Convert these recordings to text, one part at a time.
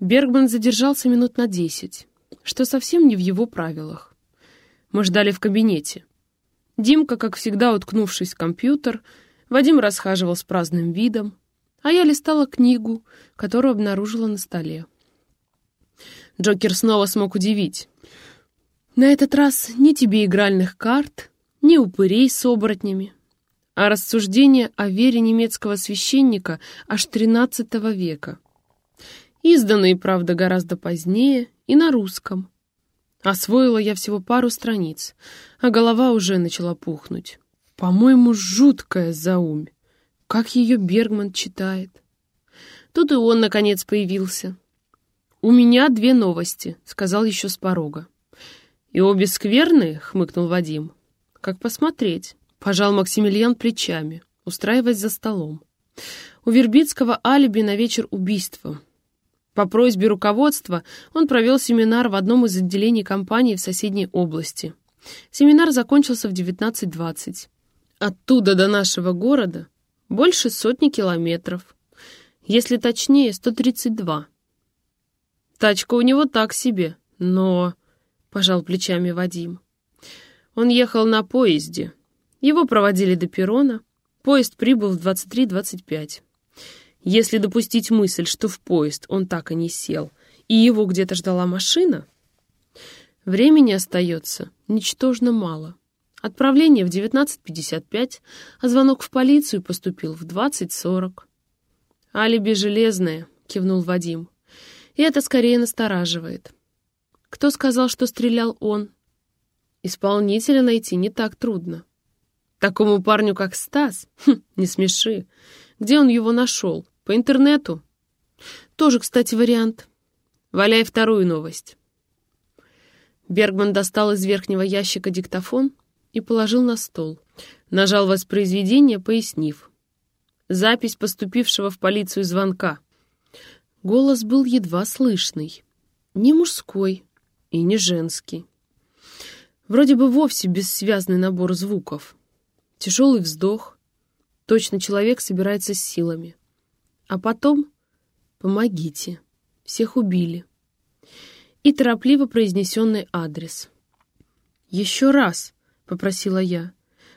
Бергман задержался минут на десять, что совсем не в его правилах. Мы ждали в кабинете. Димка, как всегда, уткнувшись в компьютер, Вадим расхаживал с праздным видом, а я листала книгу, которую обнаружила на столе. Джокер снова смог удивить. На этот раз ни тебе игральных карт, ни упырей с оборотнями, а рассуждение о вере немецкого священника аж XIII века. Изданные, правда, гораздо позднее и на русском. Освоила я всего пару страниц, а голова уже начала пухнуть. По-моему, жуткая заумь. Как ее Бергман читает. Тут и он, наконец, появился. «У меня две новости», — сказал еще с порога. «И обе скверные?» — хмыкнул Вадим. «Как посмотреть?» — пожал Максимилиан плечами, устраиваясь за столом. У Вербицкого алиби на вечер убийства. По просьбе руководства он провел семинар в одном из отделений компании в соседней области. Семинар закончился в 19.20. Оттуда до нашего города больше сотни километров. Если точнее, 132. Тачка у него так себе, но... Пожал плечами Вадим. Он ехал на поезде. Его проводили до перрона. Поезд прибыл в 23.25. Если допустить мысль, что в поезд он так и не сел, и его где-то ждала машина, времени остается ничтожно мало. Отправление в 19.55, а звонок в полицию поступил в 20.40. «Алиби железное», — кивнул Вадим. «И это скорее настораживает. Кто сказал, что стрелял он? Исполнителя найти не так трудно. Такому парню, как Стас? Хм, не смеши. Где он его нашел? По интернету? Тоже, кстати, вариант. Валяй вторую новость». Бергман достал из верхнего ящика диктофон — и положил на стол. Нажал воспроизведение, пояснив. Запись поступившего в полицию звонка. Голос был едва слышный. Не мужской и не женский. Вроде бы вовсе бессвязный набор звуков. Тяжелый вздох. Точно человек собирается с силами. А потом «Помогите. Всех убили». И торопливо произнесенный адрес. «Еще раз», — попросила я.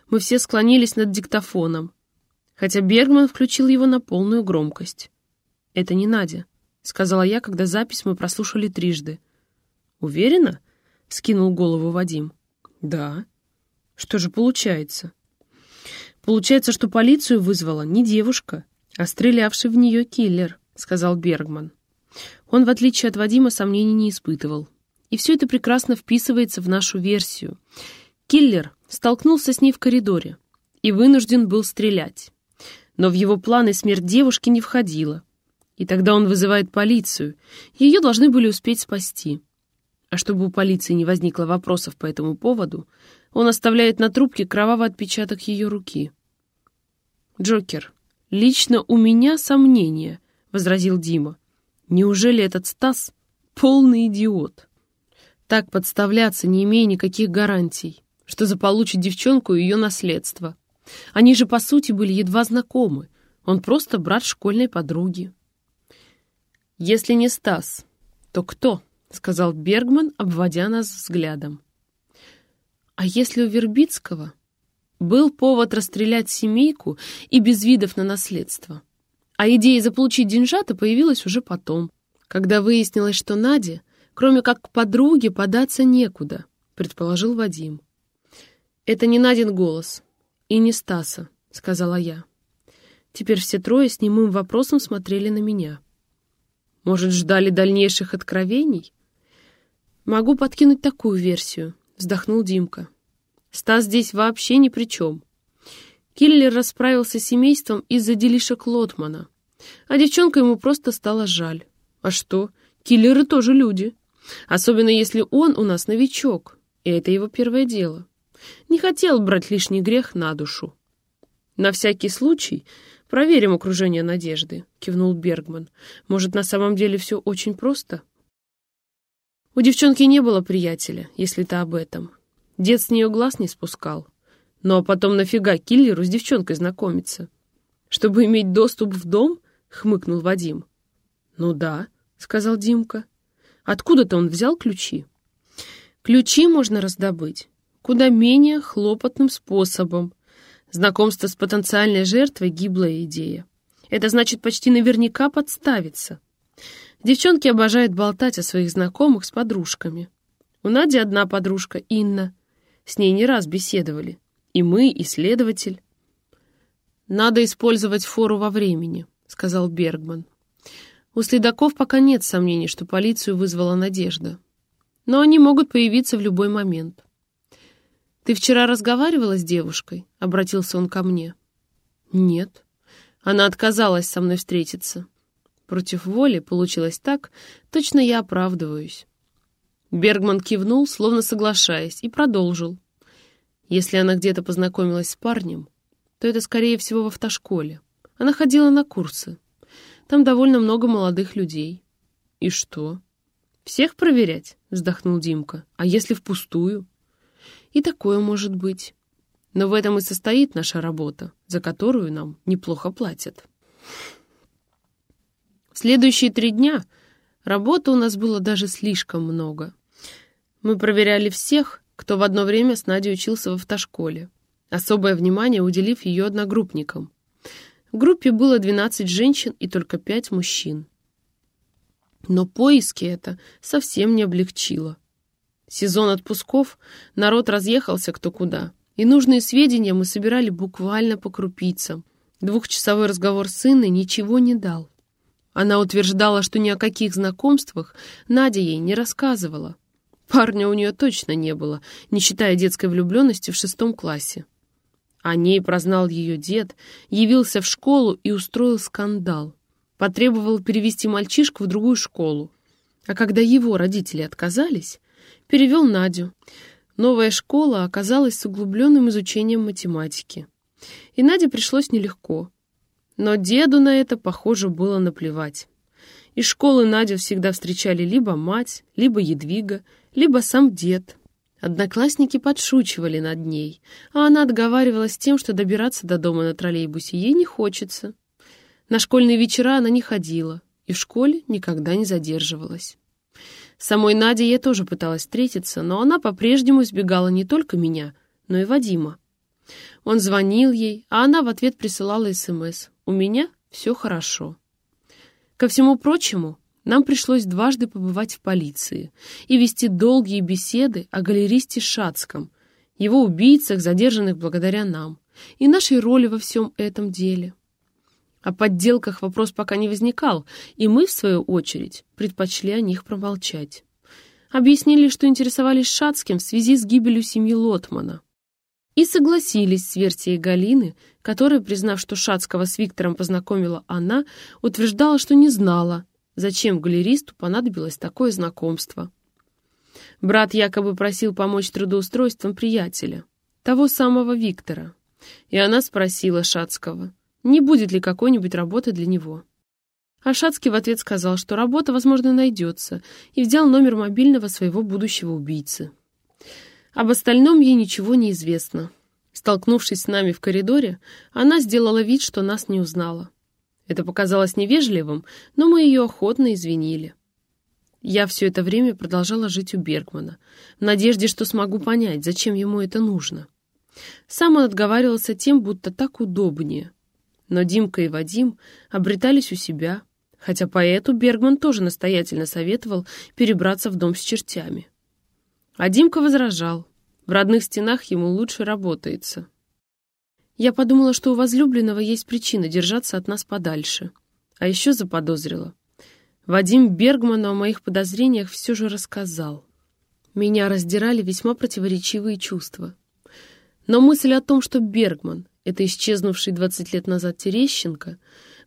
Мы все склонились над диктофоном, хотя Бергман включил его на полную громкость. «Это не Надя», — сказала я, когда запись мы прослушали трижды. «Уверена?» — скинул голову Вадим. «Да». «Что же получается?» «Получается, что полицию вызвала не девушка, а стрелявший в нее киллер», — сказал Бергман. Он, в отличие от Вадима, сомнений не испытывал. И все это прекрасно вписывается в нашу версию. Киллер столкнулся с ней в коридоре и вынужден был стрелять. Но в его планы смерть девушки не входила. И тогда он вызывает полицию. Ее должны были успеть спасти. А чтобы у полиции не возникло вопросов по этому поводу, он оставляет на трубке кровавый отпечаток ее руки. «Джокер, лично у меня сомнения», — возразил Дима. «Неужели этот Стас полный идиот?» Так подставляться, не имея никаких гарантий что заполучит девчонку и ее наследство. Они же, по сути, были едва знакомы. Он просто брат школьной подруги. «Если не Стас, то кто?» — сказал Бергман, обводя нас взглядом. «А если у Вербицкого был повод расстрелять семейку и без видов на наследство? А идея заполучить деньжата появилась уже потом, когда выяснилось, что Наде, кроме как к подруге, податься некуда», — предположил Вадим. «Это не Надин голос. И не Стаса», — сказала я. Теперь все трое с немым вопросом смотрели на меня. «Может, ждали дальнейших откровений?» «Могу подкинуть такую версию», — вздохнул Димка. «Стас здесь вообще ни при чем. Киллер расправился с семейством из-за делишек Лотмана, а девчонка ему просто стало жаль. А что, киллеры тоже люди, особенно если он у нас новичок, и это его первое дело. Не хотел брать лишний грех на душу. На всякий случай проверим окружение Надежды, кивнул Бергман. Может, на самом деле все очень просто? У девчонки не было приятеля, если ты об этом. Дед с нее глаз не спускал. Ну а потом нафига киллеру с девчонкой знакомиться? Чтобы иметь доступ в дом? Хмыкнул Вадим. Ну да, сказал Димка. «Откуда-то он взял ключи?» «Ключи можно раздобыть куда менее хлопотным способом. Знакомство с потенциальной жертвой — гиблая идея. Это значит почти наверняка подставиться. Девчонки обожают болтать о своих знакомых с подружками. У Нади одна подружка, Инна. С ней не раз беседовали. И мы, и следователь. «Надо использовать фору во времени», — сказал Бергман. У следаков пока нет сомнений, что полицию вызвала Надежда. Но они могут появиться в любой момент. «Ты вчера разговаривала с девушкой?» — обратился он ко мне. «Нет». Она отказалась со мной встретиться. Против воли получилось так, точно я оправдываюсь. Бергман кивнул, словно соглашаясь, и продолжил. Если она где-то познакомилась с парнем, то это, скорее всего, в автошколе. Она ходила на курсы. Там довольно много молодых людей. И что? Всех проверять? Вздохнул Димка. А если впустую? И такое может быть. Но в этом и состоит наша работа, за которую нам неплохо платят. В следующие три дня работы у нас было даже слишком много. Мы проверяли всех, кто в одно время с Надей учился в автошколе, особое внимание уделив ее одногруппникам. В группе было 12 женщин и только 5 мужчин. Но поиски это совсем не облегчило. Сезон отпусков, народ разъехался кто куда, и нужные сведения мы собирали буквально по крупицам. Двухчасовой разговор с Инной ничего не дал. Она утверждала, что ни о каких знакомствах Надя ей не рассказывала. Парня у нее точно не было, не считая детской влюбленности в шестом классе. О ней прознал ее дед, явился в школу и устроил скандал. Потребовал перевести мальчишку в другую школу. А когда его родители отказались, перевел Надю. Новая школа оказалась с углубленным изучением математики. И Наде пришлось нелегко. Но деду на это, похоже, было наплевать. Из школы Надю всегда встречали либо мать, либо Едвига, либо сам дед. Одноклассники подшучивали над ней, а она отговаривалась тем, что добираться до дома на троллейбусе ей не хочется. На школьные вечера она не ходила и в школе никогда не задерживалась. Самой Наде я тоже пыталась встретиться, но она по-прежнему избегала не только меня, но и Вадима. Он звонил ей, а она в ответ присылала СМС «У меня все хорошо». Ко всему прочему, нам пришлось дважды побывать в полиции и вести долгие беседы о галеристе Шацком, его убийцах, задержанных благодаря нам, и нашей роли во всем этом деле. О подделках вопрос пока не возникал, и мы, в свою очередь, предпочли о них промолчать. Объяснили, что интересовались Шацким в связи с гибелью семьи Лотмана. И согласились с версией Галины, которая, признав, что Шацкого с Виктором познакомила она, утверждала, что не знала, зачем галеристу понадобилось такое знакомство. Брат якобы просил помочь трудоустройством приятеля, того самого Виктора. И она спросила Шацкого — не будет ли какой-нибудь работы для него. А Шацкий в ответ сказал, что работа, возможно, найдется, и взял номер мобильного своего будущего убийцы. Об остальном ей ничего не известно. Столкнувшись с нами в коридоре, она сделала вид, что нас не узнала. Это показалось невежливым, но мы ее охотно извинили. Я все это время продолжала жить у Бергмана, в надежде, что смогу понять, зачем ему это нужно. Сам он отговаривался тем, будто так удобнее — но Димка и Вадим обретались у себя, хотя поэту Бергман тоже настоятельно советовал перебраться в дом с чертями. А Димка возражал. В родных стенах ему лучше работается. Я подумала, что у возлюбленного есть причина держаться от нас подальше. А еще заподозрила. Вадим Бергману о моих подозрениях все же рассказал. Меня раздирали весьма противоречивые чувства. Но мысль о том, что Бергман это исчезнувший 20 лет назад Терещенко,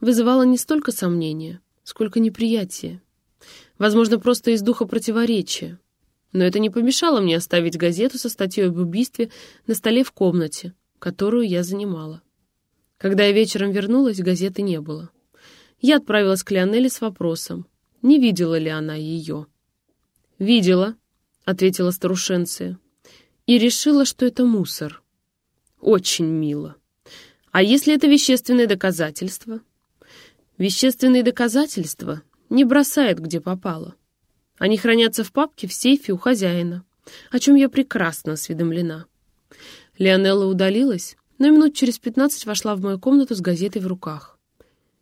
вызывало не столько сомнения, сколько неприятия. Возможно, просто из духа противоречия. Но это не помешало мне оставить газету со статьей об убийстве на столе в комнате, которую я занимала. Когда я вечером вернулась, газеты не было. Я отправилась к Лионелле с вопросом, не видела ли она ее. «Видела», — ответила старушенция, — «и решила, что это мусор. Очень мило». А если это вещественные доказательства? Вещественные доказательства Не бросает, где попало. Они хранятся в папке в сейфе у хозяина, о чем я прекрасно осведомлена. Леонелла удалилась, но минут через пятнадцать вошла в мою комнату с газетой в руках.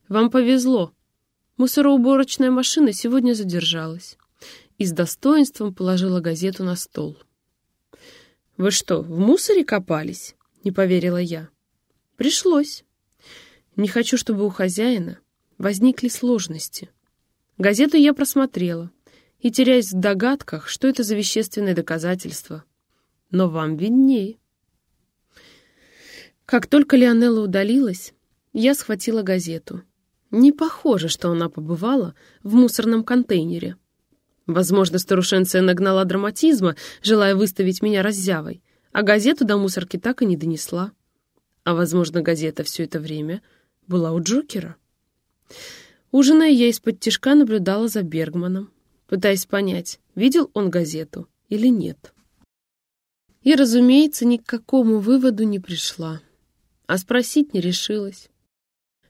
«Вам повезло. Мусороуборочная машина сегодня задержалась». И с достоинством положила газету на стол. «Вы что, в мусоре копались?» — не поверила я. «Пришлось. Не хочу, чтобы у хозяина возникли сложности. Газету я просмотрела и теряясь в догадках, что это за вещественное доказательство. Но вам виднее». Как только Леонелла удалилась, я схватила газету. Не похоже, что она побывала в мусорном контейнере. Возможно, старушенция нагнала драматизма, желая выставить меня раззявой, а газету до мусорки так и не донесла. А, возможно, газета все это время была у Джокера. Ужиная, я из-под тишка наблюдала за Бергманом, пытаясь понять, видел он газету или нет. И, разумеется, ни к какому выводу не пришла а спросить не решилась.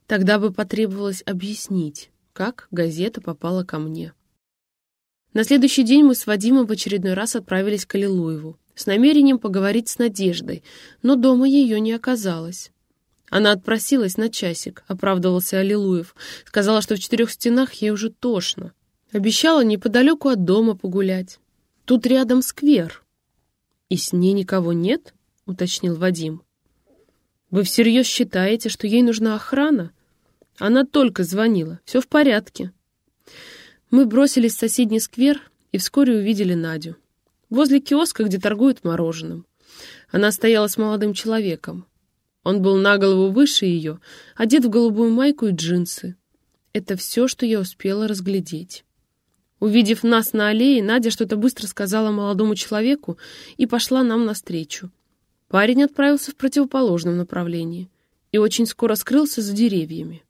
Тогда бы потребовалось объяснить, как газета попала ко мне. На следующий день мы с Вадимом в очередной раз отправились к Аллилуеву с намерением поговорить с Надеждой, но дома ее не оказалось. Она отпросилась на часик, оправдывался Аллилуев. Сказала, что в четырех стенах ей уже тошно. Обещала неподалеку от дома погулять. Тут рядом сквер. «И с ней никого нет?» — уточнил Вадим. Вы всерьез считаете, что ей нужна охрана? Она только звонила. Все в порядке. Мы бросились в соседний сквер и вскоре увидели Надю. Возле киоска, где торгуют мороженым. Она стояла с молодым человеком. Он был на голову выше ее, одет в голубую майку и джинсы. Это все, что я успела разглядеть. Увидев нас на аллее, Надя что-то быстро сказала молодому человеку и пошла нам навстречу. Парень отправился в противоположном направлении и очень скоро скрылся за деревьями.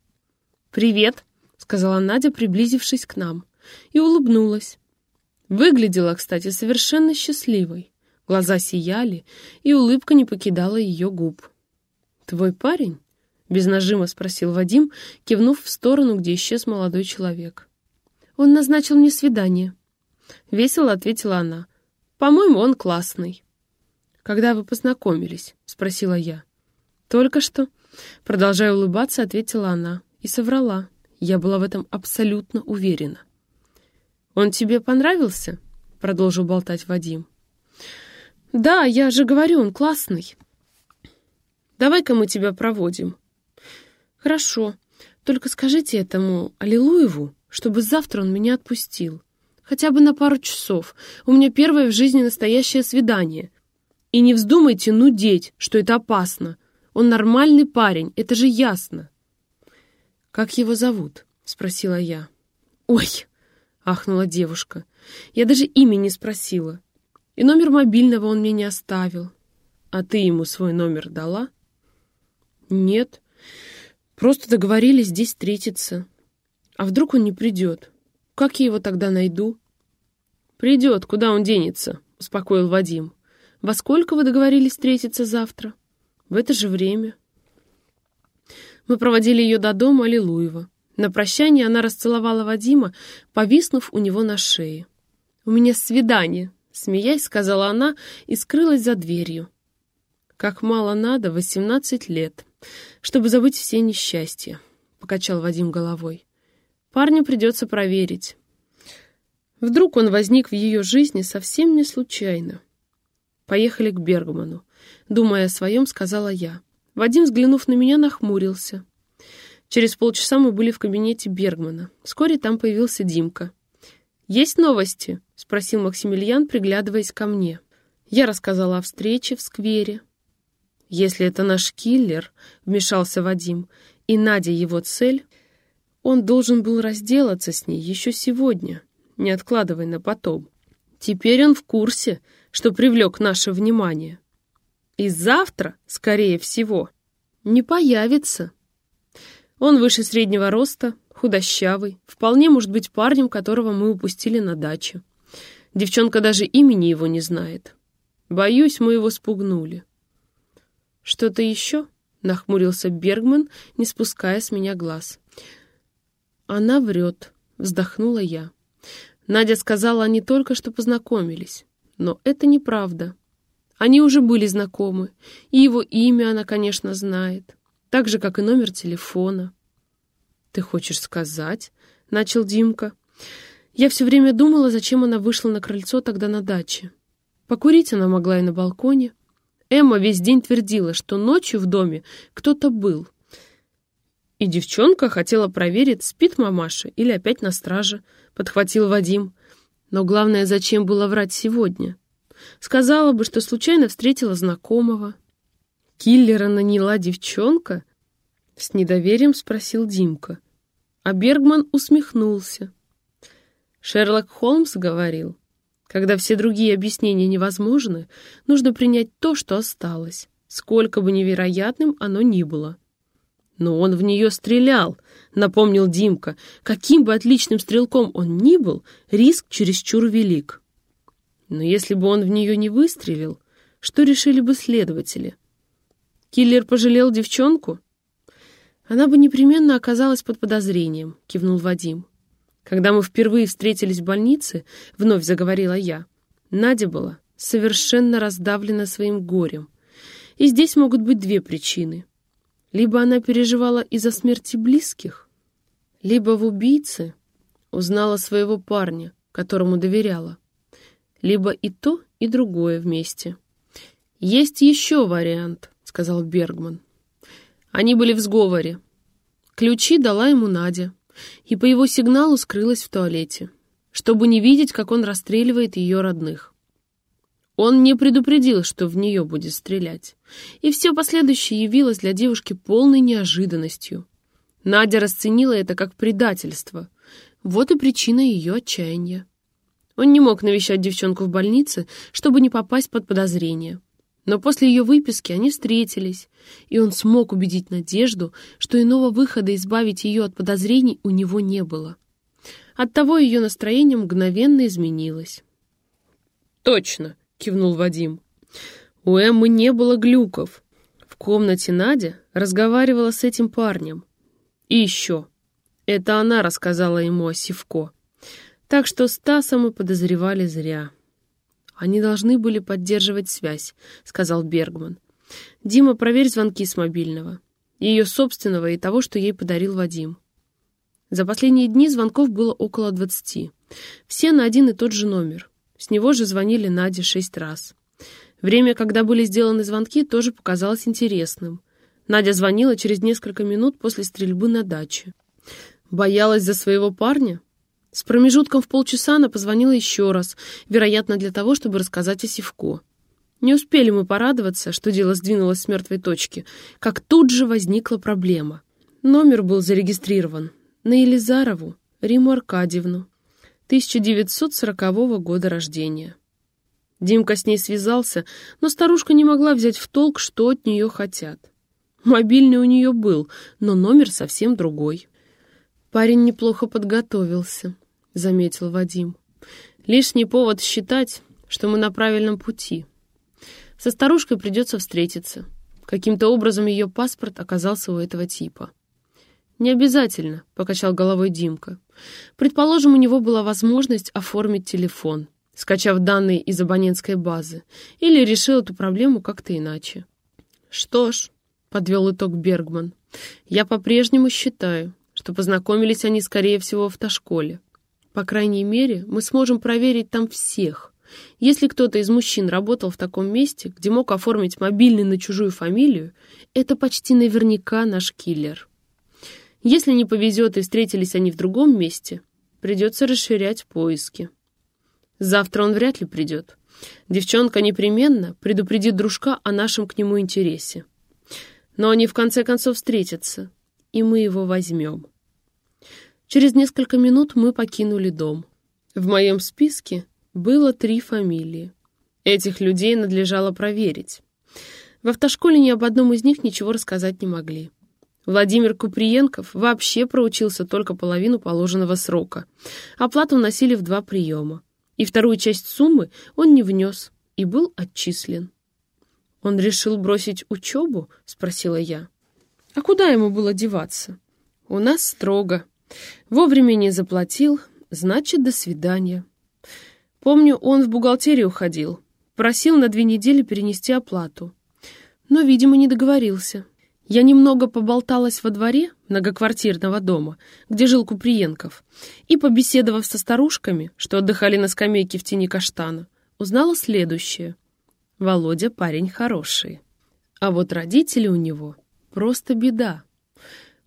«Привет», — сказала Надя, приблизившись к нам, и улыбнулась. Выглядела, кстати, совершенно счастливой. Глаза сияли, и улыбка не покидала ее губ. «Твой парень?» — без нажима спросил Вадим, кивнув в сторону, где исчез молодой человек. «Он назначил мне свидание». Весело ответила она. «По-моему, он классный». «Когда вы познакомились?» — спросила я. «Только что». Продолжая улыбаться, ответила она. И соврала. Я была в этом абсолютно уверена. «Он тебе понравился?» — продолжил болтать Вадим. «Да, я же говорю, он классный. Давай-ка мы тебя проводим». «Хорошо. Только скажите этому Аллилуеву, чтобы завтра он меня отпустил. Хотя бы на пару часов. У меня первое в жизни настоящее свидание. И не вздумайте нудеть, что это опасно. Он нормальный парень, это же ясно. «Как его зовут?» — спросила я. «Ой!» — ахнула девушка. «Я даже имя не спросила. И номер мобильного он мне не оставил. А ты ему свой номер дала?» «Нет. Просто договорились здесь встретиться. А вдруг он не придет? Как я его тогда найду?» «Придет, куда он денется?» — успокоил Вадим. Во сколько вы договорились встретиться завтра? В это же время. Мы проводили ее до дома Аллилуева. На прощание она расцеловала Вадима, повиснув у него на шее. «У меня свидание», — смеясь, сказала она и скрылась за дверью. «Как мало надо, восемнадцать лет, чтобы забыть все несчастья», — покачал Вадим головой. «Парню придется проверить. Вдруг он возник в ее жизни совсем не случайно». Поехали к Бергману. Думая о своем, сказала я. Вадим, взглянув на меня, нахмурился. Через полчаса мы были в кабинете Бергмана. Вскоре там появился Димка. «Есть новости?» — спросил Максимилиан, приглядываясь ко мне. Я рассказала о встрече в сквере. «Если это наш киллер», — вмешался Вадим, — «и Надя его цель, он должен был разделаться с ней еще сегодня, не откладывая на потом. Теперь он в курсе, что привлек наше внимание. И завтра, скорее всего, не появится. Он выше среднего роста, худощавый, вполне может быть парнем, которого мы упустили на даче. Девчонка даже имени его не знает. Боюсь, мы его спугнули. «Что-то еще?» — нахмурился Бергман, не спуская с меня глаз. «Она врет», — вздохнула я. Надя сказала, они только что познакомились. Но это неправда. Они уже были знакомы, и его имя она, конечно, знает, так же, как и номер телефона. «Ты хочешь сказать?» — начал Димка. Я все время думала, зачем она вышла на крыльцо тогда на даче. Покурить она могла и на балконе. Эмма весь день твердила, что ночью в доме кто-то был. И девчонка хотела проверить, спит мамаша или опять на страже, подхватил Вадим. Но главное, зачем было врать сегодня? Сказала бы, что случайно встретила знакомого. Киллера наняла девчонка? С недоверием спросил Димка. А Бергман усмехнулся. Шерлок Холмс говорил, когда все другие объяснения невозможны, нужно принять то, что осталось, сколько бы невероятным оно ни было. Но он в нее стрелял, напомнил Димка. Каким бы отличным стрелком он ни был, риск чересчур велик. Но если бы он в нее не выстрелил, что решили бы следователи? Киллер пожалел девчонку? Она бы непременно оказалась под подозрением, кивнул Вадим. Когда мы впервые встретились в больнице, вновь заговорила я, Надя была совершенно раздавлена своим горем. И здесь могут быть две причины. Либо она переживала из-за смерти близких, либо в убийце узнала своего парня, которому доверяла. Либо и то, и другое вместе. «Есть еще вариант», — сказал Бергман. Они были в сговоре. Ключи дала ему Надя и по его сигналу скрылась в туалете, чтобы не видеть, как он расстреливает ее родных. Он не предупредил, что в нее будет стрелять, и все последующее явилось для девушки полной неожиданностью. Надя расценила это как предательство. Вот и причина ее отчаяния. Он не мог навещать девчонку в больнице, чтобы не попасть под подозрение. Но после ее выписки они встретились, и он смог убедить Надежду, что иного выхода избавить ее от подозрений у него не было. Оттого ее настроение мгновенно изменилось. «Точно!» — кивнул Вадим. «У Эммы не было глюков. В комнате Надя разговаривала с этим парнем. И еще. Это она рассказала ему о Сивко. Так что Стаса мы подозревали зря». «Они должны были поддерживать связь», — сказал Бергман. «Дима, проверь звонки с мобильного. Ее собственного и того, что ей подарил Вадим». За последние дни звонков было около двадцати. Все на один и тот же номер. С него же звонили Наде шесть раз. Время, когда были сделаны звонки, тоже показалось интересным. Надя звонила через несколько минут после стрельбы на даче. Боялась за своего парня? С промежутком в полчаса она позвонила еще раз, вероятно, для того, чтобы рассказать о Сивко. Не успели мы порадоваться, что дело сдвинулось с мертвой точки, как тут же возникла проблема. Номер был зарегистрирован на Елизарову Риму Аркадьевну, 1940 года рождения. Димка с ней связался, но старушка не могла взять в толк, что от нее хотят. Мобильный у нее был, но номер совсем другой. Парень неплохо подготовился. — заметил Вадим. «Лишний повод считать, что мы на правильном пути. Со старушкой придется встретиться. Каким-то образом ее паспорт оказался у этого типа». «Не обязательно», — покачал головой Димка. «Предположим, у него была возможность оформить телефон, скачав данные из абонентской базы, или решил эту проблему как-то иначе». «Что ж», — подвел итог Бергман, — «я по-прежнему считаю, что познакомились они, скорее всего, в автошколе. По крайней мере, мы сможем проверить там всех. Если кто-то из мужчин работал в таком месте, где мог оформить мобильный на чужую фамилию, это почти наверняка наш киллер. Если не повезет и встретились они в другом месте, придется расширять поиски. Завтра он вряд ли придет. Девчонка непременно предупредит дружка о нашем к нему интересе. Но они в конце концов встретятся, и мы его возьмем. Через несколько минут мы покинули дом. В моем списке было три фамилии. Этих людей надлежало проверить. В автошколе ни об одном из них ничего рассказать не могли. Владимир Куприенков вообще проучился только половину положенного срока. Оплату носили в два приема. И вторую часть суммы он не внес и был отчислен. «Он решил бросить учебу?» — спросила я. «А куда ему было деваться?» «У нас строго», Вовремя не заплатил, значит, до свидания. Помню, он в бухгалтерию ходил, просил на две недели перенести оплату. Но, видимо, не договорился. Я немного поболталась во дворе многоквартирного дома, где жил Куприенков, и, побеседовав со старушками, что отдыхали на скамейке в тени каштана, узнала следующее. Володя парень хороший. А вот родители у него просто беда.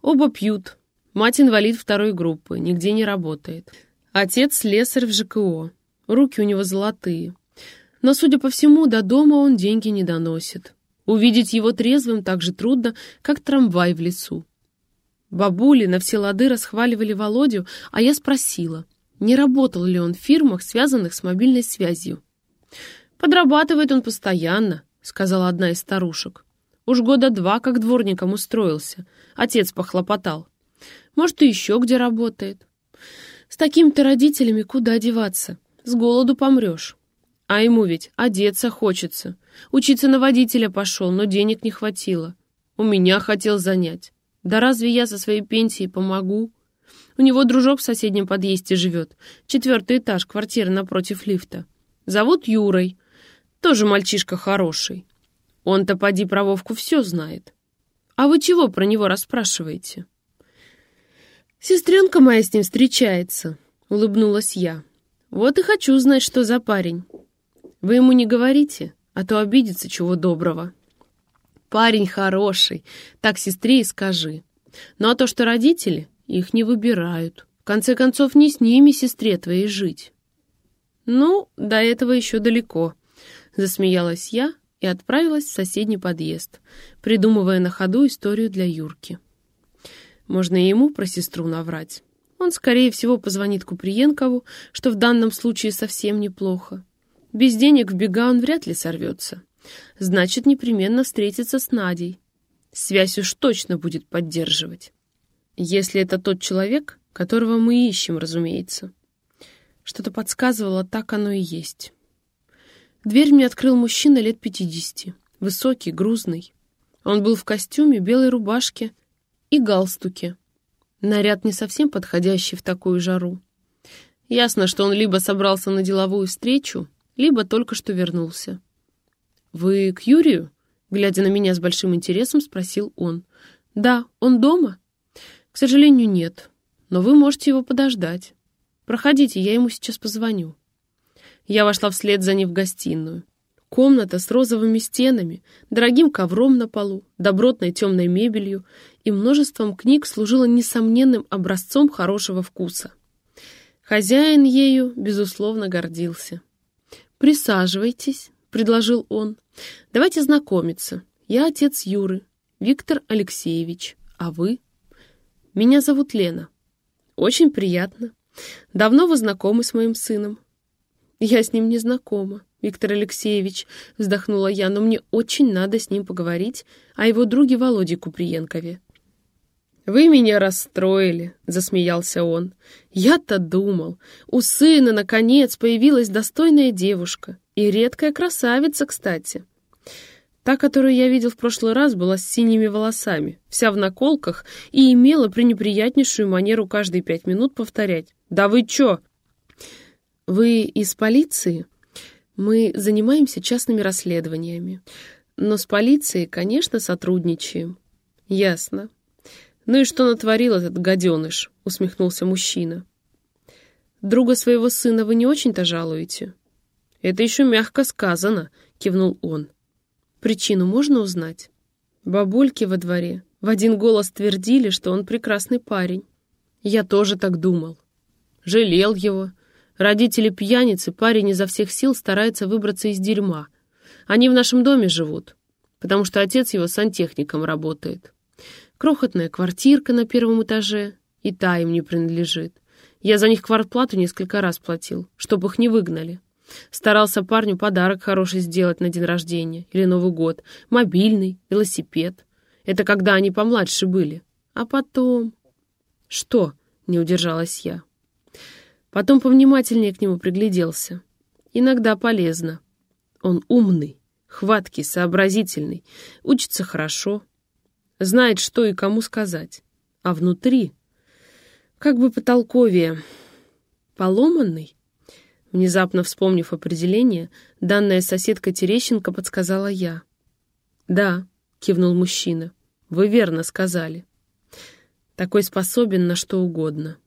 Оба пьют. Мать инвалид второй группы, нигде не работает. Отец слесарь в ЖКО. Руки у него золотые. Но, судя по всему, до дома он деньги не доносит. Увидеть его трезвым так же трудно, как трамвай в лесу. Бабули на все лады расхваливали Володю, а я спросила, не работал ли он в фирмах, связанных с мобильной связью. «Подрабатывает он постоянно», — сказала одна из старушек. «Уж года два как дворником устроился. Отец похлопотал. Может, и еще где работает. С такими-то родителями куда деваться? С голоду помрешь». А ему ведь одеться хочется. Учиться на водителя пошел, но денег не хватило. У меня хотел занять. Да разве я со своей пенсией помогу? У него дружок в соседнем подъезде живет. Четвертый этаж, квартира напротив лифта. Зовут Юрой. Тоже мальчишка хороший. Он-то, поди, про Вовку все знает. А вы чего про него расспрашиваете? Сестренка моя с ним встречается, улыбнулась я. Вот и хочу знать, что за парень. Вы ему не говорите, а то обидится чего доброго. Парень хороший, так сестре и скажи. Ну а то, что родители, их не выбирают. В конце концов, не с ними, сестре твоей, жить. Ну, до этого еще далеко, засмеялась я и отправилась в соседний подъезд, придумывая на ходу историю для Юрки. Можно и ему про сестру наврать. Он, скорее всего, позвонит Куприенкову, что в данном случае совсем неплохо. Без денег в бега он вряд ли сорвется. Значит, непременно встретится с Надей. Связь уж точно будет поддерживать. Если это тот человек, которого мы ищем, разумеется. Что-то подсказывало, так оно и есть. Дверь мне открыл мужчина лет пятидесяти, высокий, грузный. Он был в костюме, белой рубашке и галстуке. Наряд не совсем подходящий в такую жару. Ясно, что он либо собрался на деловую встречу, либо только что вернулся. «Вы к Юрию?» Глядя на меня с большим интересом, спросил он. «Да, он дома?» «К сожалению, нет. Но вы можете его подождать. Проходите, я ему сейчас позвоню». Я вошла вслед за ним в гостиную. Комната с розовыми стенами, дорогим ковром на полу, добротной темной мебелью и множеством книг служила несомненным образцом хорошего вкуса. Хозяин ею, безусловно, гордился. «Присаживайтесь», — предложил он. «Давайте знакомиться. Я отец Юры, Виктор Алексеевич. А вы?» «Меня зовут Лена. Очень приятно. Давно вы знакомы с моим сыном?» «Я с ним не знакома, Виктор Алексеевич», — вздохнула я, «но мне очень надо с ним поговорить о его друге Володе Куприенкове. «Вы меня расстроили», — засмеялся он. «Я-то думал, у сына, наконец, появилась достойная девушка. И редкая красавица, кстати. Та, которую я видел в прошлый раз, была с синими волосами, вся в наколках и имела пренеприятнейшую манеру каждые пять минут повторять. «Да вы чё?» «Вы из полиции?» «Мы занимаемся частными расследованиями. Но с полицией, конечно, сотрудничаем». «Ясно. «Ну и что натворил этот гаденыш?» — усмехнулся мужчина. «Друга своего сына вы не очень-то жалуете?» «Это еще мягко сказано», — кивнул он. «Причину можно узнать?» Бабульки во дворе в один голос твердили, что он прекрасный парень. Я тоже так думал. Жалел его. Родители пьяницы, парень изо всех сил старается выбраться из дерьма. Они в нашем доме живут, потому что отец его сантехником работает. Крохотная квартирка на первом этаже, и та им не принадлежит. Я за них квартплату несколько раз платил, чтобы их не выгнали. Старался парню подарок хороший сделать на день рождения или Новый год. Мобильный, велосипед. Это когда они помладше были. А потом... Что? Не удержалась я. Потом повнимательнее к нему пригляделся. Иногда полезно. Он умный, хваткий, сообразительный, учится хорошо, знает, что и кому сказать. А внутри... Как бы потолковее. Поломанный? Внезапно вспомнив определение, данная соседка Терещенко подсказала я. «Да», — кивнул мужчина, — «вы верно сказали. Такой способен на что угодно.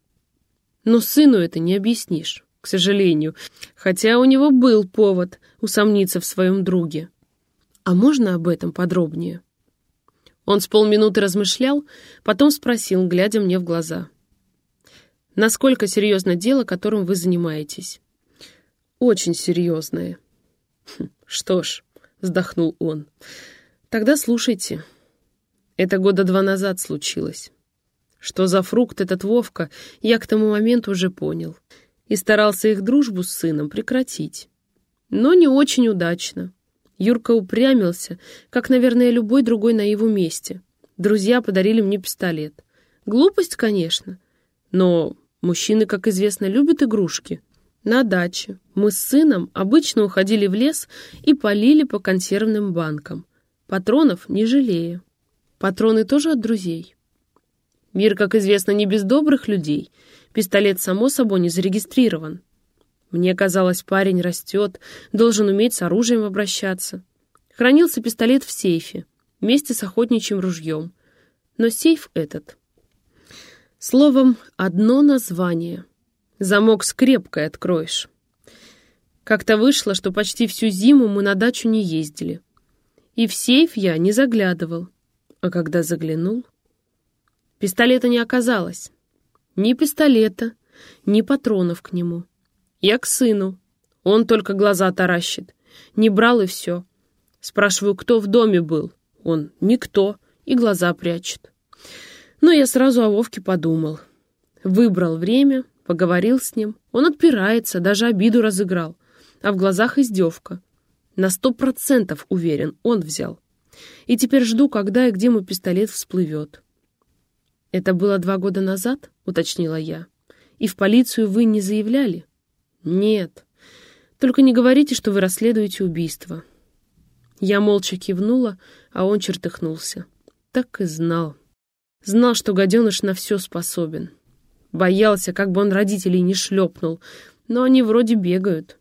Но сыну это не объяснишь, к сожалению, хотя у него был повод усомниться в своем друге. А можно об этом подробнее?» Он с полминуты размышлял, потом спросил, глядя мне в глаза. «Насколько серьезно дело, которым вы занимаетесь?» «Очень серьезное». «Хм, «Что ж», — вздохнул он, — «тогда слушайте. Это года два назад случилось. Что за фрукт этот Вовка, я к тому моменту уже понял. И старался их дружбу с сыном прекратить. Но не очень удачно. Юрка упрямился, как, наверное, любой другой на его месте. Друзья подарили мне пистолет. Глупость, конечно. Но мужчины, как известно, любят игрушки. На даче мы с сыном обычно уходили в лес и полили по консервным банкам. Патронов не жалея. Патроны тоже от друзей. Мир, как известно, не без добрых людей. Пистолет, само собой, не зарегистрирован. Мне казалось, парень растет, должен уметь с оружием обращаться. Хранился пистолет в сейфе, вместе с охотничьим ружьем. Но сейф этот... Словом, одно название. Замок скрепкой откроешь. Как-то вышло, что почти всю зиму мы на дачу не ездили. И в сейф я не заглядывал. А когда заглянул... Пистолета не оказалось. Ни пистолета, ни патронов к нему. Я к сыну. Он только глаза таращит. Не брал и все. Спрашиваю, кто в доме был. Он никто и глаза прячет. Но я сразу о Вовке подумал. Выбрал время, поговорил с ним. Он отпирается, даже обиду разыграл. А в глазах издевка. На сто процентов уверен, он взял. И теперь жду, когда и где мой пистолет всплывет. «Это было два года назад?» — уточнила я. «И в полицию вы не заявляли?» «Нет. Только не говорите, что вы расследуете убийство». Я молча кивнула, а он чертыхнулся. Так и знал. Знал, что гаденыш на все способен. Боялся, как бы он родителей не шлепнул, но они вроде бегают.